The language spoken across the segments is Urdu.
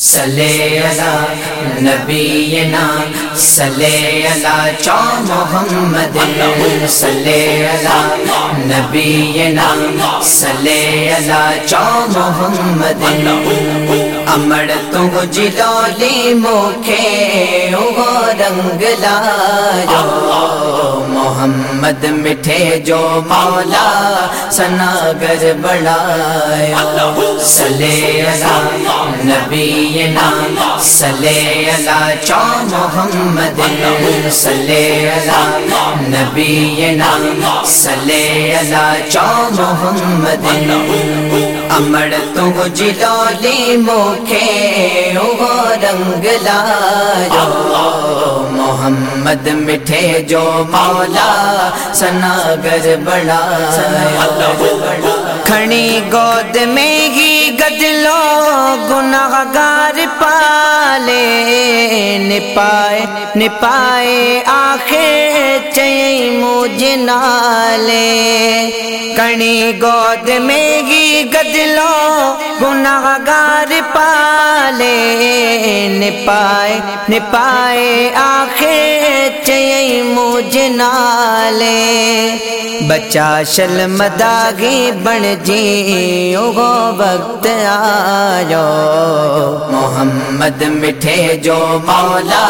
سلے اللہ نبی نام سلے اللہ چا محمد سلے اللہ نبی نام سلے اللہ چا محمد۔ امڑ تم جلولی جی موکھے او رنگ لا محمد مٹھے جو مولا سناگر بڑا سلے اللہ نبی نبینا صلی اللہ چا محمد۔ صلی اللہ نبینا صلی اللہ چا محمد۔ امڑ تو جلولی موکھے او رنگ لا محمد مٹھے جو مولا سناگر بڑا، کھڑی گود میں ہی گدلو گناہ گار پالے، نپائے نپائے آخر چئی مجھ نالے۔ کنی گود میں گی گدلو گناہ گار پالے۔ نپائے نپائے آخر چئی مجھ نالے۔ بچہ شل مداغی بن جی وقت آجو محمد مٹھے جو مولا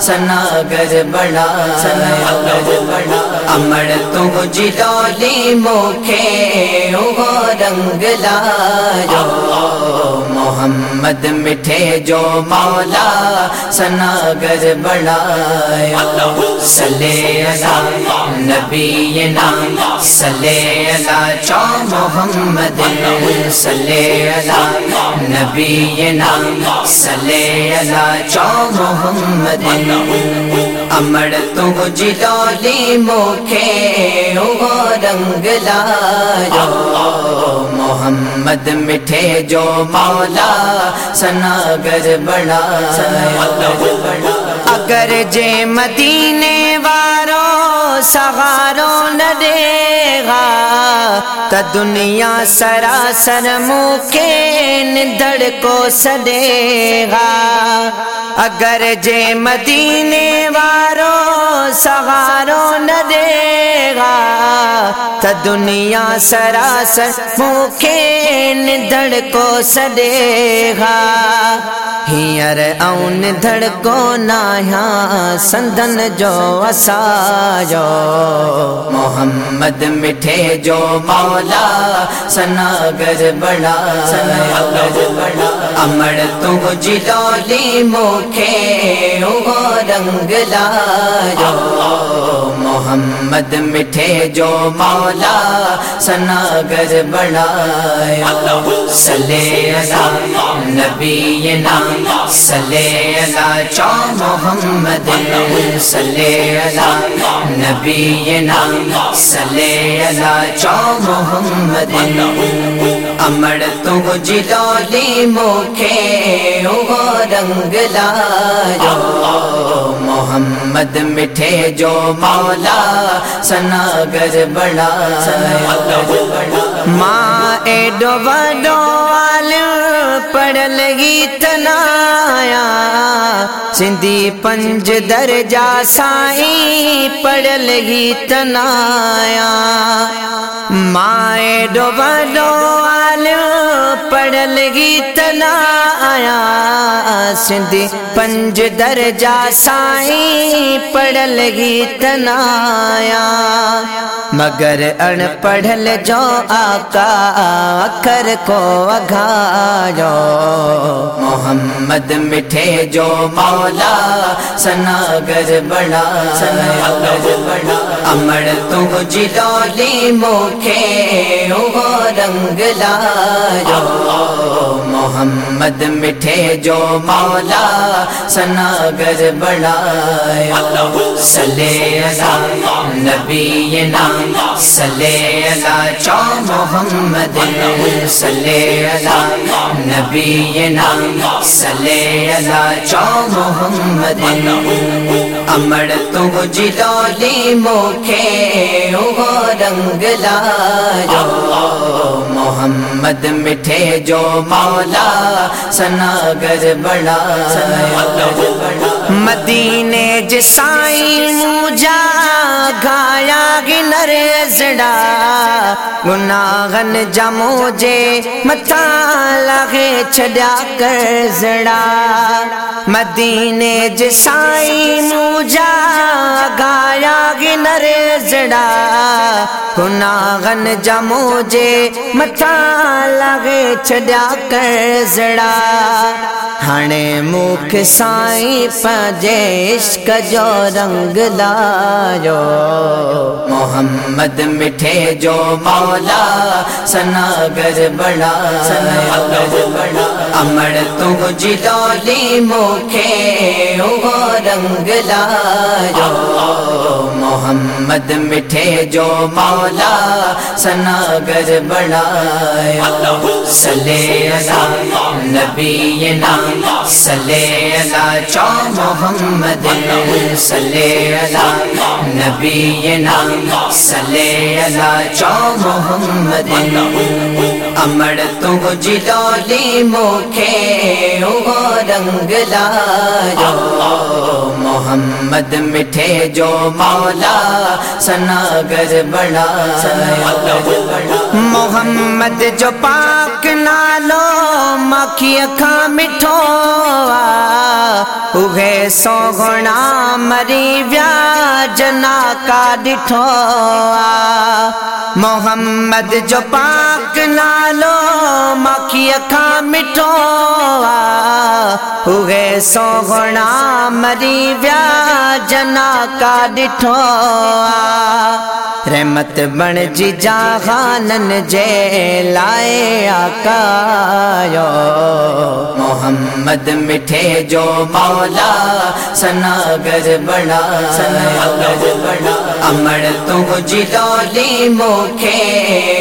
سناگر بڑا سناگر بڑا امڑ تم جلولی موکھے او رنگ لا محمد مٹھے جو مولا سناگر بڑا سلے اللہ نبی نام سلے اللہ چا محمد۔ سلے اللہ نبی نام سلے اللہ چا محمد امڑ تم جلولی موکھے او رنگ لا محمد مٹھے جو مولا سناگر بڑا اگر جے مدینے وارو سہارو نہ گا تا دنیا سراسر موکے ندڑ کو سدے گا اگر جے مدینے وارو سہارو نہ گا تا دنیا سراسر موکے ندڑ کو سدے گا ہیر اون دھڑ کو نایا سندن جو اسا جو۔ محمد مٹھے جو مولا سناگر بڑا۔ سناگر بڑا امڑ تم جلولی موکھے او رنگ لا محمد مٹھے جو مولا سناگر بڑا۔ سلے اللہ نبی نام سلے اللہ چا محمد سلے اللہ نبی نام سلے اللہ چا محمد امڑ تم جلولی موکھے او رنگ لا محمد مٹھے جو مولا سناگر بڑا ماں ایڈو بڑو پڑھ لگی تنایا، سندھی پنج درجہ سائی پڑھ لگی تنایا۔ مائے ڈوبلو آل پڑھ لگی تنایا، سندھی پنج درجہ سائی پڑھ لگی تنایا۔ مگر ان پڑھل جو آقا اکھر کو اگھاجو محمد مٹھے جو مولا سناگر بڑا سناگر بڑا۔ امڑ تم جلولی موکھے او رنگ لا محمد مٹھے جو مولا سناگر بڑا سلے اللہ نبی نام۔ سلے اللہ محمد۔ سلے اللہ نبی نام۔ سلے اللہ محمد۔ جلولی موکھے او رنگ لا محمد مٹھے جو مولا سناگر بڑا مدینے جسائی موجا گایا گنر زڑا۔ گناہن جمو جے متا لگے چھڑا کر زڑا۔ مدینے جسائی موجا گایا گنر زڑا۔ گناہن جمو جے متا لگے چھڑا کر زڑا۔ ہنے مکھ سائیں پجے عشق جو رنگ لایو محمد مٹھے جو مولا، سناگر بڑا۔ سناگر بڑا امڑ تو جلولی مکھے وہ رنگ لایو محمد مٹھے جو مولا، سناگر بڑا۔ سلے اللہ نبی نام سلے اللہ چو محمد سلے اللہ نبی نام سلے اللہ چو محمد امڑ تو جلولی موکھے او رنگ لاجو محمد مٹھے جو مولا سناگر بڑا محمد جو پاک نالو مکھی اکھا مٹھو اگے سو گنا مری ویا جنا کا ڈٹھو محمد جو پاک نالو مکھی اکھا مٹھو اگے سو گنا مری ویا جنا کا ڈٹھو رحمت بن جی جہانن جے لائے آقا محمد مٹھے جو مولا سناگر بڑا سناگر بڑا۔ امڑ تو جلولی موکھے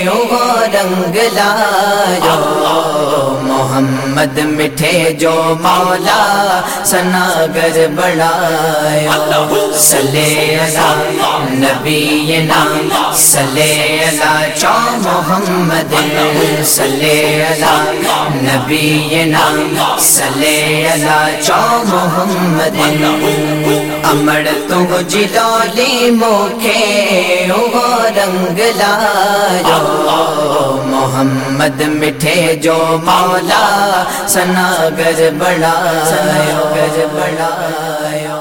وہ رنگ لاجو محمد مٹھے جو مولا سناگر بڑا سلے اللہ نبی نام سلے اللہ چو محمد۔ سلے اللہ نبی نام سلے اللہ چو محمد۔ امڑ تو جلولی موکھے وہ رنگ محمد مٹھے جو مولا سناگر بڑا سناگر بڑا